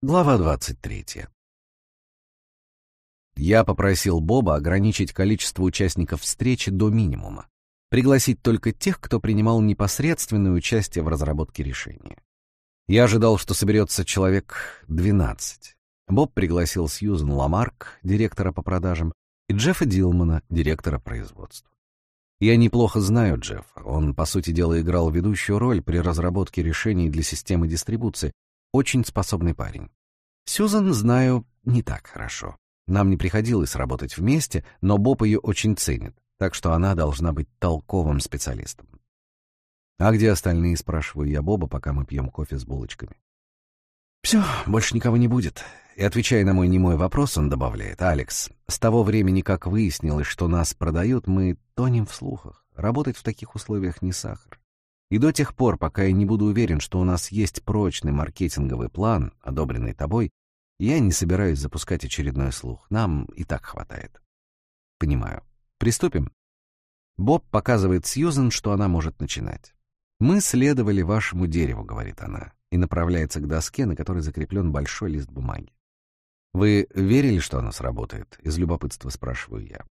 Глава 23. Я попросил Боба ограничить количество участников встречи до минимума, пригласить только тех, кто принимал непосредственное участие в разработке решения. Я ожидал, что соберется человек 12. Боб пригласил Сьюзен Ламарк, директора по продажам, и Джеффа Дилмана, директора производства. Я неплохо знаю Джеффа. Он, по сути дела, играл ведущую роль при разработке решений для системы дистрибуции, очень способный парень. Сьюзан знаю не так хорошо. Нам не приходилось работать вместе, но Боб ее очень ценит, так что она должна быть толковым специалистом. «А где остальные?» — спрашиваю я Боба, пока мы пьем кофе с булочками. «Все, больше никого не будет». И отвечая на мой немой вопрос, он добавляет, «Алекс, с того времени, как выяснилось, что нас продают, мы тонем в слухах. Работать в таких условиях не сахар. И до тех пор, пока я не буду уверен, что у нас есть прочный маркетинговый план, одобренный тобой, я не собираюсь запускать очередной слух. Нам и так хватает. Понимаю. Приступим? Боб показывает Сьюзен, что она может начинать. «Мы следовали вашему дереву», — говорит она, и направляется к доске, на которой закреплен большой лист бумаги. «Вы верили, что оно сработает?» — из любопытства спрашиваю я.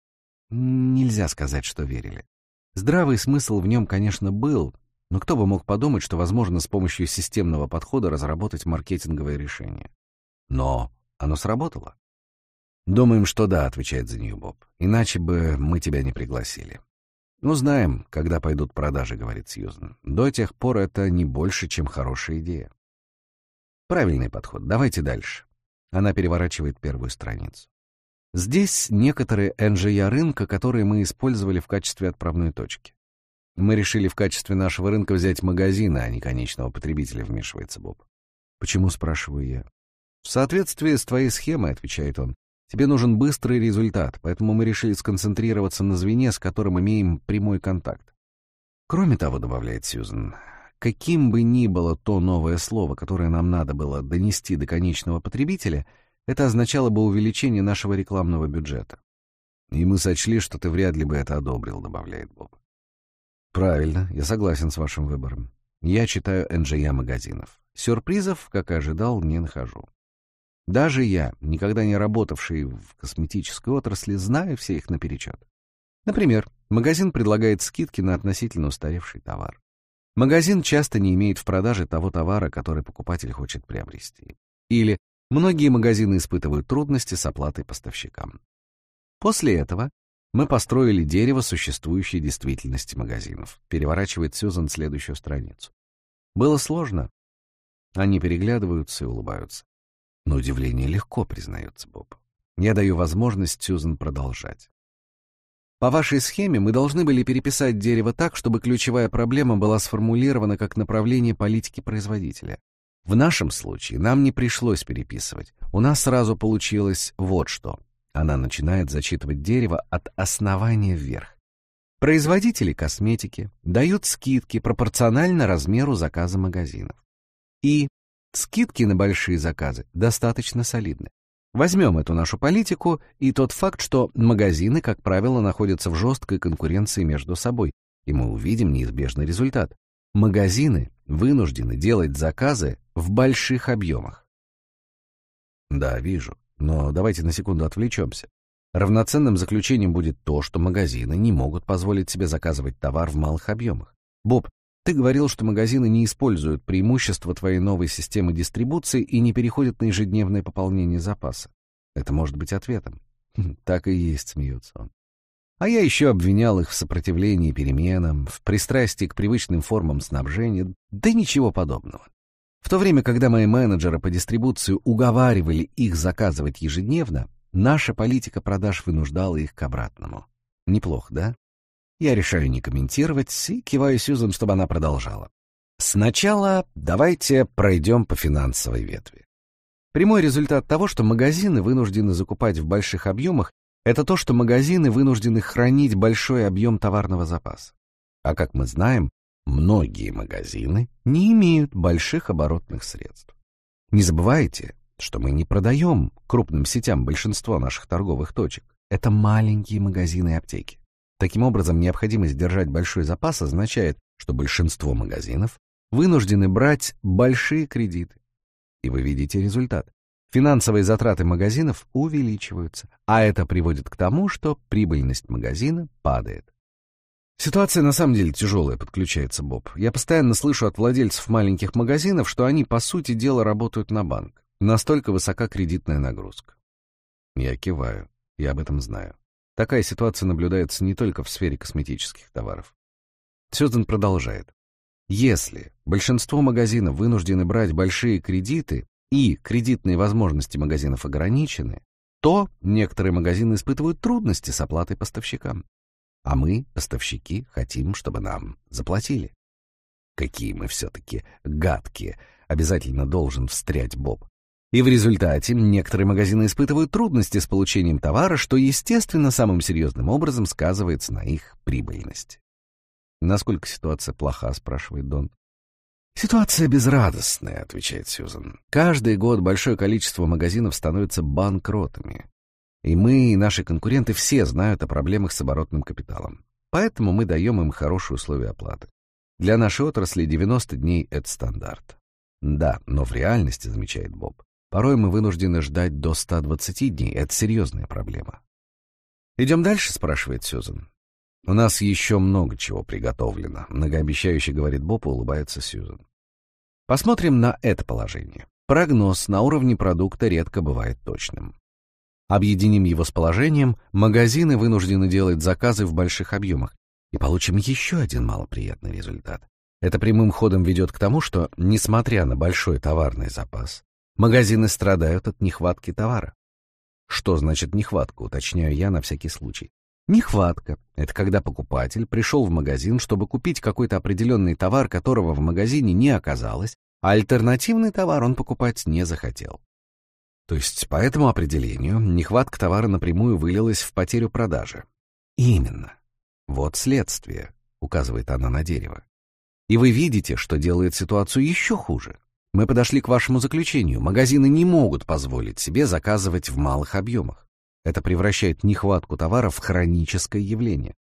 Нельзя сказать, что верили. Здравый смысл в нем, конечно, был, но кто бы мог подумать, что возможно с помощью системного подхода разработать маркетинговое решение? Но оно сработало. «Думаем, что да», — отвечает за нее Боб. «Иначе бы мы тебя не пригласили». «Ну, знаем, когда пойдут продажи», — говорит Сьюзен. «До тех пор это не больше, чем хорошая идея». Правильный подход. Давайте дальше. Она переворачивает первую страницу. Здесь некоторые NGA рынка, которые мы использовали в качестве отправной точки. Мы решили в качестве нашего рынка взять магазины, а не конечного потребителя, вмешивается Боб. Почему, спрашиваю я. В соответствии с твоей схемой, отвечает он, тебе нужен быстрый результат, поэтому мы решили сконцентрироваться на звене, с которым имеем прямой контакт. Кроме того, добавляет Сьюзен, каким бы ни было то новое слово, которое нам надо было донести до конечного потребителя, это означало бы увеличение нашего рекламного бюджета. И мы сочли, что ты вряд ли бы это одобрил, добавляет Боб. Правильно, я согласен с вашим выбором. Я читаю NGA магазинов. Сюрпризов, как и ожидал, не нахожу. Даже я, никогда не работавший в косметической отрасли, знаю все их наперечет. Например, магазин предлагает скидки на относительно устаревший товар. Магазин часто не имеет в продаже того товара, который покупатель хочет приобрести. Или многие магазины испытывают трудности с оплатой поставщикам. После этого мы построили дерево существующей действительности магазинов. Переворачивает Сьюзан следующую страницу. Было сложно. Они переглядываются и улыбаются. Но удивление легко, признается Боб. Я даю возможность Сьюзан продолжать. По вашей схеме мы должны были переписать дерево так, чтобы ключевая проблема была сформулирована как направление политики производителя. В нашем случае нам не пришлось переписывать. У нас сразу получилось вот что. Она начинает зачитывать дерево от основания вверх. Производители косметики дают скидки пропорционально размеру заказа магазинов. И скидки на большие заказы достаточно солидны. Возьмем эту нашу политику и тот факт, что магазины, как правило, находятся в жесткой конкуренции между собой, и мы увидим неизбежный результат. Магазины вынуждены делать заказы в больших объемах. Да, вижу. Но давайте на секунду отвлечемся. Равноценным заключением будет то, что магазины не могут позволить себе заказывать товар в малых объемах. Боб, ты говорил, что магазины не используют преимущества твоей новой системы дистрибуции и не переходят на ежедневное пополнение запаса. Это может быть ответом. Так и есть, смеется он. А я еще обвинял их в сопротивлении переменам, в пристрастии к привычным формам снабжения, да ничего подобного. В то время, когда мои менеджеры по дистрибуции уговаривали их заказывать ежедневно, наша политика продаж вынуждала их к обратному. Неплохо, да? Я решаю не комментировать и киваю Сьюзан, чтобы она продолжала. Сначала давайте пройдем по финансовой ветви. Прямой результат того, что магазины вынуждены закупать в больших объемах, это то, что магазины вынуждены хранить большой объем товарного запаса. А как мы знаем, Многие магазины не имеют больших оборотных средств. Не забывайте, что мы не продаем крупным сетям большинство наших торговых точек. Это маленькие магазины и аптеки. Таким образом, необходимость держать большой запас означает, что большинство магазинов вынуждены брать большие кредиты. И вы видите результат. финансовые затраты магазинов увеличиваются, а это приводит к тому, что прибыльность магазина падает. Ситуация на самом деле тяжелая, подключается Боб. Я постоянно слышу от владельцев маленьких магазинов, что они, по сути дела, работают на банк. Настолько высока кредитная нагрузка. Я киваю. Я об этом знаю. Такая ситуация наблюдается не только в сфере косметических товаров. Сьюзен продолжает. Если большинство магазинов вынуждены брать большие кредиты и кредитные возможности магазинов ограничены, то некоторые магазины испытывают трудности с оплатой поставщикам. А мы, поставщики, хотим, чтобы нам заплатили. Какие мы все-таки гадкие, обязательно должен встрять Боб. И в результате некоторые магазины испытывают трудности с получением товара, что, естественно, самым серьезным образом сказывается на их прибыльности. «Насколько ситуация плоха?» — спрашивает Дон. «Ситуация безрадостная», — отвечает Сьюзан. «Каждый год большое количество магазинов становится банкротами. И мы, и наши конкуренты все знают о проблемах с оборотным капиталом. Поэтому мы даем им хорошие условия оплаты. Для нашей отрасли 90 дней — это стандарт. Да, но в реальности, замечает Боб, порой мы вынуждены ждать до 120 дней. Это серьезная проблема. «Идем дальше?» — спрашивает Сьюзан. «У нас еще много чего приготовлено», — многообещающе говорит Боб и улыбается Сьюзан. Посмотрим на это положение. Прогноз на уровне продукта редко бывает точным. Объединим его с положением, магазины вынуждены делать заказы в больших объемах, и получим еще один малоприятный результат. Это прямым ходом ведет к тому, что, несмотря на большой товарный запас, магазины страдают от нехватки товара. Что значит нехватка, уточняю я на всякий случай. Нехватка — это когда покупатель пришел в магазин, чтобы купить какой-то определенный товар, которого в магазине не оказалось, а альтернативный товар он покупать не захотел. То есть, по этому определению, нехватка товара напрямую вылилась в потерю продажи. Именно. Вот следствие, указывает она на дерево. И вы видите, что делает ситуацию еще хуже. Мы подошли к вашему заключению. Магазины не могут позволить себе заказывать в малых объемах. Это превращает нехватку товара в хроническое явление.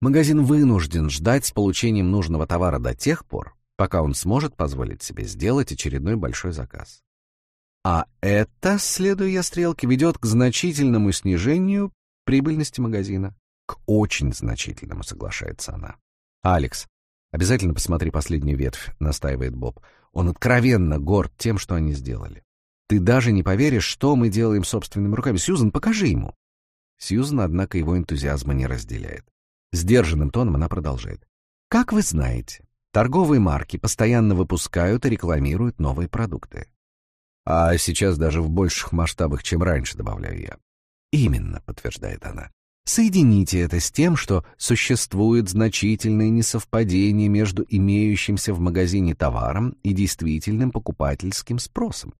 Магазин вынужден ждать с получением нужного товара до тех пор, пока он сможет позволить себе сделать очередной большой заказ. А это, следуя стрелке, ведет к значительному снижению прибыльности магазина. К очень значительному, соглашается она. «Алекс, обязательно посмотри последнюю ветвь», — настаивает Боб. Он откровенно горд тем, что они сделали. Ты даже не поверишь, что мы делаем собственными руками. Сьюзен, покажи ему. Сьюзен, однако, его энтузиазма не разделяет. Сдержанным тоном она продолжает. Как вы знаете, торговые марки постоянно выпускают и рекламируют новые продукты. А сейчас даже в больших масштабах, чем раньше, добавляю я. Именно, подтверждает она. Соедините это с тем, что существует значительное несовпадение между имеющимся в магазине товаром и действительным покупательским спросом.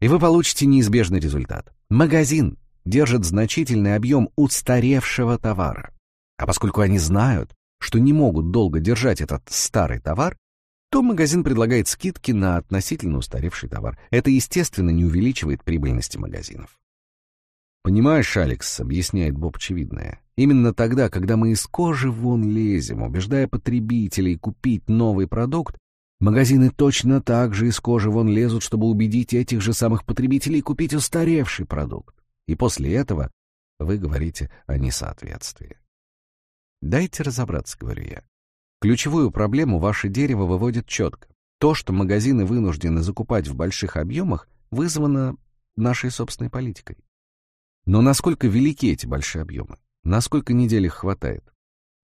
И вы получите неизбежный результат. Магазин держит значительный объем устаревшего товара. А поскольку они знают, что не могут долго держать этот старый товар, то магазин предлагает скидки на относительно устаревший товар. Это, естественно, не увеличивает прибыльности магазинов. «Понимаешь, Алекс», — объясняет Боб очевидное, «именно тогда, когда мы из кожи вон лезем, убеждая потребителей купить новый продукт, Магазины точно так же из кожи вон лезут, чтобы убедить этих же самых потребителей купить устаревший продукт. И после этого вы говорите о несоответствии. Дайте разобраться, говорю я. Ключевую проблему ваше дерево выводит четко. То, что магазины вынуждены закупать в больших объемах, вызвано нашей собственной политикой. Но насколько велики эти большие объемы? Насколько недель их хватает?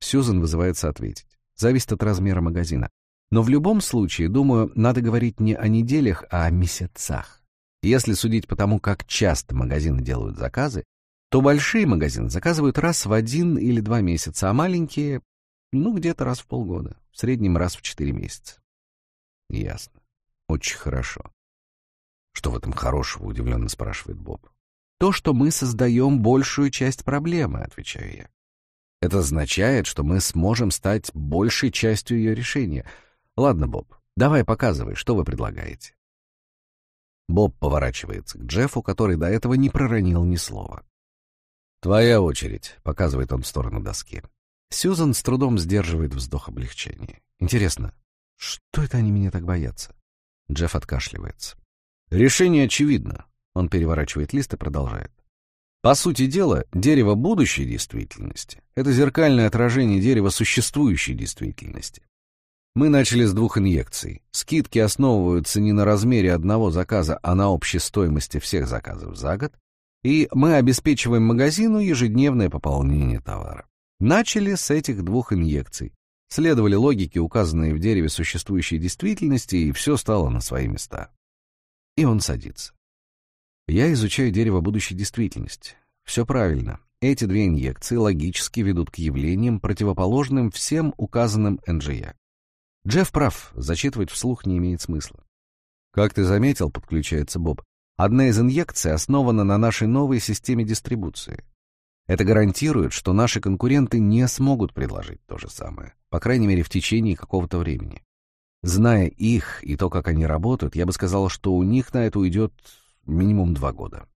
Сьюзан вызывается ответить. Зависит от размера магазина. Но в любом случае, думаю, надо говорить не о неделях, а о месяцах. Если судить по тому, как часто магазины делают заказы, то большие магазины заказывают раз в один или два месяца, а маленькие, ну, где-то раз в полгода, в среднем раз в четыре месяца. Ясно. Очень хорошо. Что в этом хорошего, удивленно спрашивает Боб. То, что мы создаем большую часть проблемы, отвечаю я. Это означает, что мы сможем стать большей частью ее решения — Ладно, Боб, давай показывай, что вы предлагаете. Боб поворачивается к Джеффу, который до этого не проронил ни слова. «Твоя очередь», — показывает он в сторону доски. Сьюзан с трудом сдерживает вздох облегчения. «Интересно, что это они меня так боятся?» Джефф откашливается. «Решение очевидно. Он переворачивает лист и продолжает. По сути дела, дерево будущей действительности — это зеркальное отражение дерева существующей действительности. Мы начали с двух инъекций. Скидки основываются не на размере одного заказа, а на общей стоимости всех заказов за год. И мы обеспечиваем магазину ежедневное пополнение товара. Начали с этих двух инъекций. Следовали логике, указанной в дереве существующей действительности, и все стало на свои места. И он садится. Я изучаю дерево будущей действительности. Все правильно. Эти две инъекции логически ведут к явлениям, противоположным всем указанным НЖЯ. Джефф прав, зачитывать вслух не имеет смысла. Как ты заметил, подключается Боб, одна из инъекций основана на нашей новой системе дистрибуции. Это гарантирует, что наши конкуренты не смогут предложить то же самое, по крайней мере в течение какого-то времени. Зная их и то, как они работают, я бы сказал, что у них на это уйдет Минимум два года.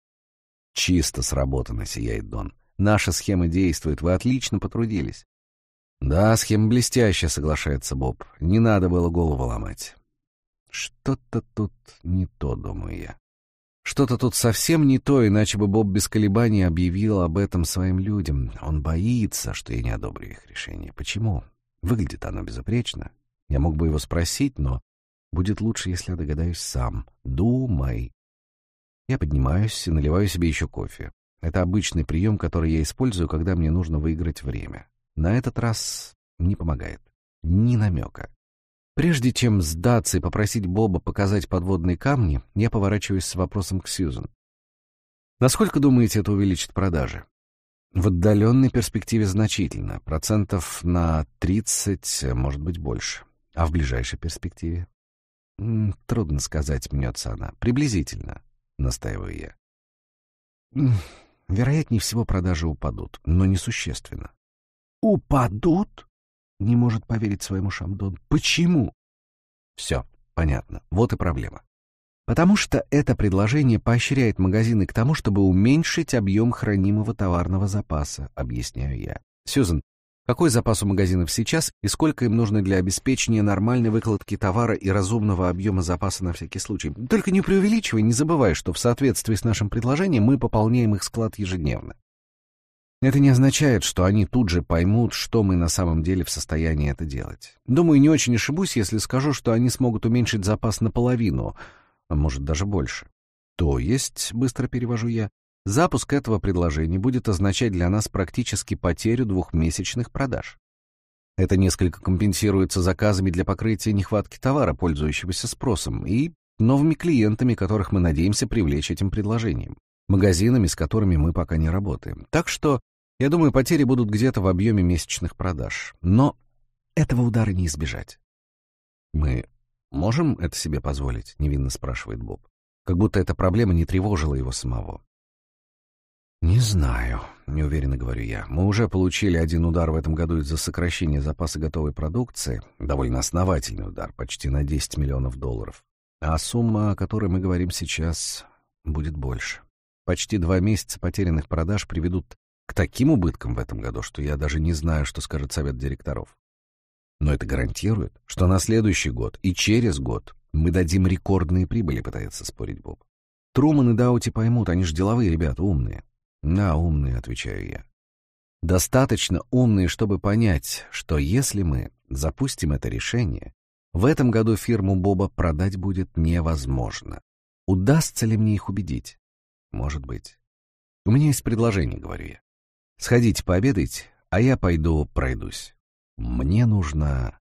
Чисто сработано, сияет Дон. Наша схема действует, вы отлично потрудились. Да, схема блестящая, соглашается Боб. Не надо было голову ломать. Что-то тут не то, думаю я. Что-то тут совсем не то, иначе бы Боб без колебаний объявил об этом своим людям. Он боится, что я не одобрю их решение. Почему? Выглядит оно безупречно. Я мог бы его спросить, но будет лучше, если я догадаюсь сам. Думай. Я поднимаюсь и наливаю себе еще кофе. Это обычный прием, который я использую, когда мне нужно выиграть время. На этот раз не помогает. Ни намека. Прежде чем сдаться и попросить Боба показать подводные камни, я поворачиваюсь с вопросом к Сьюзен. Насколько, думаете, это увеличит продажи? В отдаленной перспективе значительно, процентов на 30, может быть, больше. А в ближайшей перспективе? Трудно сказать, мнется она. Приблизительно. — настаиваю я. Вероятнее всего, продажи упадут, но несущественно. «Упадут?» — не может поверить своему Шамдон. «Почему?» «Все, понятно. Вот и проблема. Потому что это предложение поощряет магазины к тому, чтобы уменьшить объем хранимого товарного запаса, объясняю я. Сьюзен, какой запас у магазинов сейчас и сколько им нужно для обеспечения нормальной выкладки товара и разумного объема запаса на всякий случай? Только не преувеличивай, не забывай, что в соответствии с нашим предложением мы пополняем их склад ежедневно. Это не означает, что они тут же поймут, что мы на самом деле в состоянии это делать. Думаю, не очень ошибусь, если скажу, что они смогут уменьшить запас наполовину, а может даже больше. То есть, быстро перевожу я, Запуск этого предложения будет означать для нас практически потерю двухмесячных продаж. Это несколько компенсируется заказами для покрытия нехватки товара, пользующегося спросом, и новыми клиентами, которых мы надеемся привлечь этим предложением, магазинами, с которыми мы пока не работаем. Так что, я думаю, потери будут где-то в объеме месячных продаж. Но этого удара не избежать. «Мы можем это себе позволить?» — невинно спрашивает Боб. Как будто эта проблема не тревожила его самого. «Не знаю», — неуверенно говорю я. «Мы уже получили один удар в этом году из-за сокращения запаса готовой продукции, довольно основательный удар, почти на 10 миллионов долларов. А сумма, о которой мы говорим сейчас, будет больше. Почти два месяца потерянных продаж приведут к таким убыткам в этом году, что я даже не знаю, что скажет совет директоров. Но это гарантирует, что на следующий год и через год мы дадим рекордные прибыли, пытается спорить Боб. Труман и Даути поймут, они же деловые ребята, умные. «Да, умные», — отвечаю я. «Достаточно умные, чтобы понять, что если мы запустим это решение, в этом году фирму Боба продать будет невозможно. Удастся ли мне их убедить? Может быть. У меня есть предложение, говорю я. Сходите пообедать, а я пойду пройдусь. Мне нужно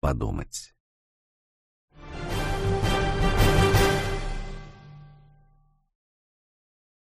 подумать».